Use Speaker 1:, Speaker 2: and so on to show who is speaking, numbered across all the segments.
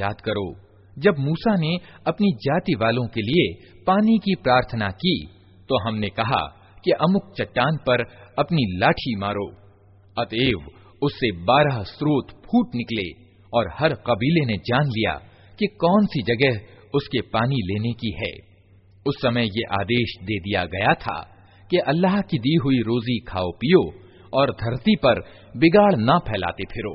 Speaker 1: याद करो जब मूसा ने अपनी जाति वालों के लिए पानी की प्रार्थना की तो हमने कहा कि अमुक चट्टान पर अपनी लाठी मारो। अतएव उससे बारह स्रोत फूट निकले और हर कबीले ने जान लिया कि कौन सी जगह उसके पानी लेने की है। उस समय ये आदेश दे दिया गया था कि अल्लाह की दी हुई रोजी खाओ पियो और धरती पर बिगाड़ ना फैलाते फिरो।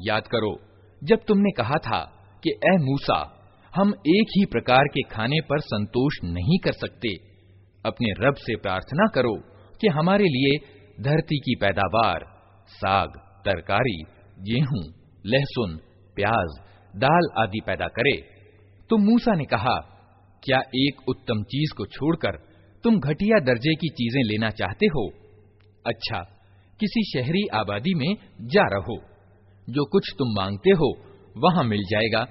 Speaker 1: याद करो, जब तुमने कहा था कि ए मूसा, हम एक ही प्रकार के खाने पर संतोष नहीं कर सकते। अपने रब से प्रार्थना करो कि हमारे लिए धरती की पैदावार, साग, तरकारी, गेहूँ, लहसुन, प्याज, दाल आदि पैदा करे। तो मूसा ने कहा, क्या एक उत्तम चीज़ को छोड़कर तुम घटिया दर्जे की चीज़ें लेना चाहते हो। अच्छा किसी शहरी आबादी में जा रहो। जो कुछ तुम मांगते हो, वहाँ मिल जाएगा।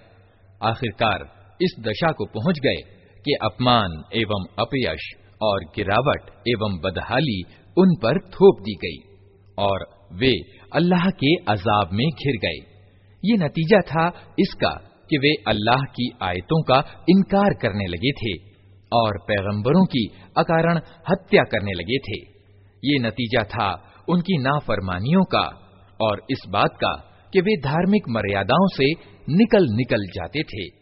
Speaker 1: आखिरकार, इस दशा को पहुँच गए कि अपमान एवं अपयश और गिरावट एवं बदहाली उन पर थोप दी गई और वे अल्लाह के अजाब में घिर गए। ये नतीजा था इसका कि वे अल्लाह की आयतों का इनकार करने लगे थे। और पैगंबरों की अकारण हत्या करने लगे थे। ये नतीजा था उनकी नाफरमानियों का और इस बात का कि वे धार्मिक मर्यादाओं से निकल निकल जाते थे।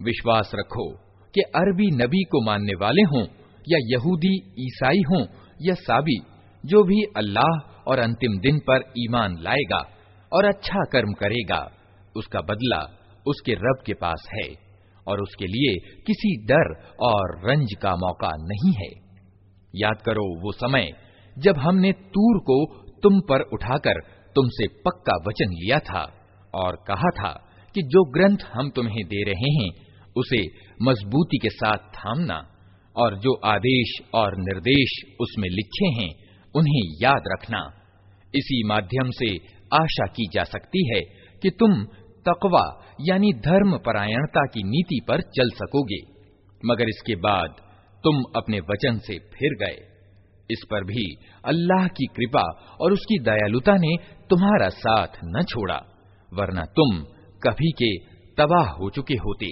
Speaker 1: विश्वास रखो कि अरबी नबी को मानने वाले हों या यहूदी, ईसाई हों या साबी, जो भी अल्लाह और अंतिम दिन पर ईमान लाएगा और अच्छा कर्म करेगा, उसका बदला उसके रब के पास है और उसके लिए किसी डर और रंज का मौका नहीं है। याद करो वो समय जब हमने तूर को तुम पर उठाकर तुमसे पक्का वचन लिया था और कहा था कि जो ग्रंथ हम तुम्हें दे रहे हैं, उसे मजबूती के साथ थामना। और जो आदेश और निर्देश उसमें लिखे हैं, उन्हें याद रखना। इसी माध्यम से आशा की जा सकती है कि तुम तकवा यानी धर्म परायणता की नीति पर चल सकोगे। मगर इसके बाद तुम अपने वचन से फिर गए। इस पर भी अल्लाह की कृपा और उसकी दयालुता ने तुम्हारा साथ न छोड़ा, वरना तुम कभी के तबाह हो चुके होते।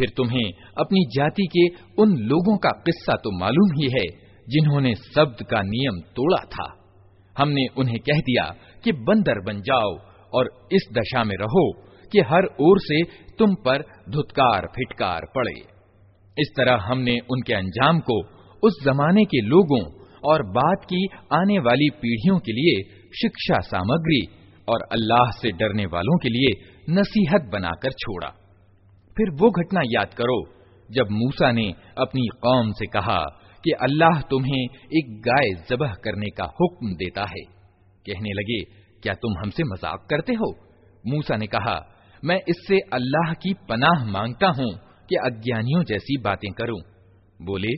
Speaker 1: फिर तुम्हें अपनी जाति के उन लोगों का किस्सा तो मालूम ही है, जिन्होंने शब्द का नियम तोड़ा था। हमने उन्हें कह दिया कि बंदर बन जाओ और इस दशा में रहो कि हर ओर से तुम पर धुतकार फिटकार पड़े। इस तरह हमने उनके अंजाम को उस जमाने के लोगों और बाद की आने वाली पीढ़ियों के लिए शिक्षा सामग्री और अल्लाह से डरने वालों के लिए नसीहत बनाकर छोड़ा। फिर वो घटना याद करो, जब मूसा ने अपनी कौम से कहा कि अल्लाह तुम्हें एक गाय जबह करने का हुक्म देता है। कहने लगे, क्या तुम हमसे मज़ाक करते हो? मूसा ने कहा, मैं इससे अल्लाह की पनाह माँगता हूँ कि अज्ञानियों जैसी बातें करूँ। बोले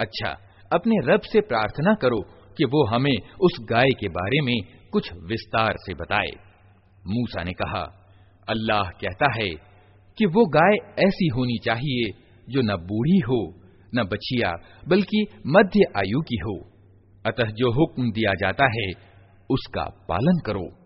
Speaker 1: अच्छा अपने रब से प्रार्थना करो कि वो हमें उस गाय के बारे में कुछ विस्तार से बताए। मूसा ने कहा, अल्लाह कहता है कि वो गाय ऐसी होनी चाहिए जो न बूढ़ी हो, न बछिया, बल्कि मध्य आयु की हो। अतः जो हुक्म दिया जाता है, उसका पालन करो।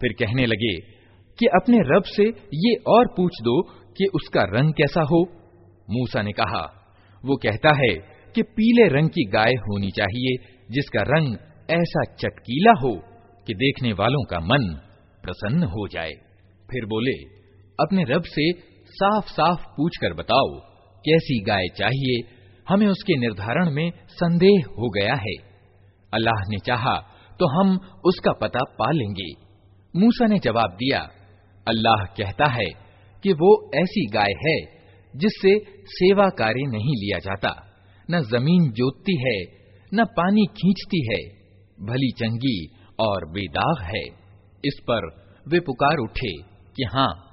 Speaker 1: फिर कहने लगे कि अपने रब से ये और पूछ दो कि उसका रंग कैसा हो मूसा ने कहा वो कहता है कि पीले रंग की गाय होनी चाहिए जिसका रंग ऐसा चटकीला हो कि देखने वालों का मन प्रसन्न हो जाए फिर बोले अपने रब से साफ़ साफ़ पूछ कर बताओ, कैसी गाय चाहिए? हमें उसके निर्धारण में संदेह हो गया है। अल्लाह ने चाहा तो हम उसका पता पा लेंगे मूसा ने जवाब दिया, अल्लाह कहता है कि वो ऐसी गाय है, जिससे सेवा कार्य नहीं लिया जाता। न ज़मीन जोतती है, न पानी खींचती है, भली चंगी और बेदाग है। इस पर वे पुकार उठे कि हाँ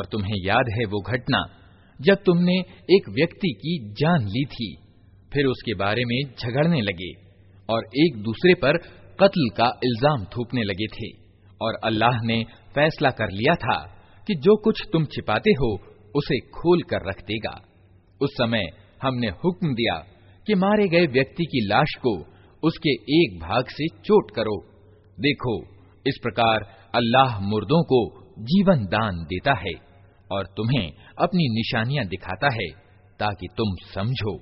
Speaker 1: और तुम्हें याद है वो घटना, जब तुमने एक व्यक्ति की जान ली थी। फिर उसके बारे में झगड़ने लगे और एक दूसरे पर कत्ल का इल्ज़ाम थोपने लगे थे और अल्लाह ने फैसला कर लिया था कि जो कुछ तुम छिपाते हो, उसे खोल कर रख देगा। उस समय हमने हुक्म दिया कि मारे गए व्यक्ति की लाश को उसके एक भाग से चोट करो। देखो, इस प्रकार अल्लाह मुर्दों को जीवन दान देता है। और तुम्हें अपनी निशानियाँ दिखाता है, ताकि तुम समझो।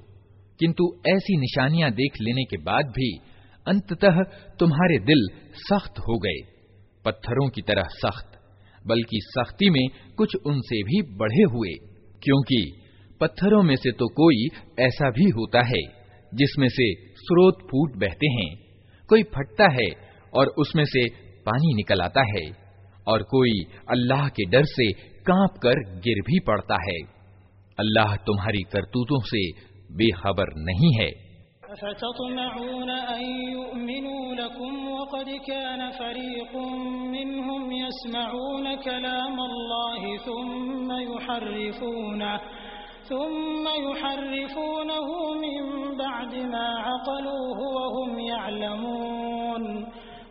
Speaker 1: किंतु ऐसी निशानियाँ देख लेने के बाद भी अंततः तुम्हारे दिल सख्त हो गए। पत्थरों की तरह सख्त, बल्कि सख्ती में कुछ उनसे भी बढ़े हुए, क्योंकि पत्थरों में से तो कोई ऐसा भी होता है, जिसमें से स्रोत फूट बहते हैं। कोई फटता है और उसमें से पानी निकल आता है। और कोई अल्लाह के डर से काँप कर गिर भी पड़ता है। अल्लाह तुम्हारी करतूतों से बेखबर नहीं है।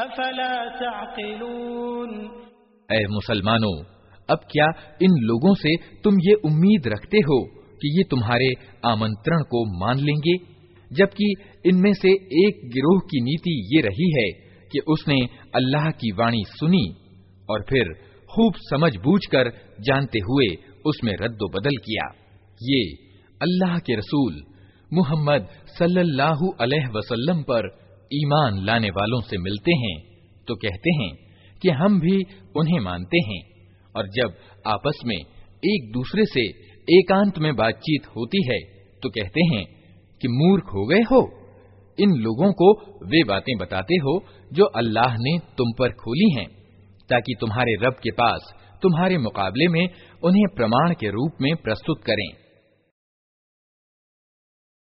Speaker 2: अफला
Speaker 1: मुसलमानों, अब क्या इन लोगों से तुम ये उम्मीद रखते हो कि ये तुम्हारे आमंत्रण को मान लेंगे? जबकि इनमें से एक गिरोह की नीति ये रही है कि उसने अल्लाह की वाणी सुनी और फिर खूब समझ बूझ कर जानते हुए उसमें रद्दो बदल किया। ये अल्लाह के रसूल मुहम्मद सल्लल्लाहु अलैहि वसल्लम पर ईमान लाने वालों से मिलते हैं तो कहते हैं कि हम भी उन्हें मानते हैं। और जब आपस में एक दूसरे से एकांत में बातचीत होती है तो कहते हैं कि मूर्ख हो गए हो। इन लोगों को वे बातें बताते हो जो अल्लाह ने तुम पर खोली हैं, ताकि तुम्हारे रब के पास, तुम्हारे मुकाबले में उन्हें प्रमाण के रूप में प्रस्तुत करें।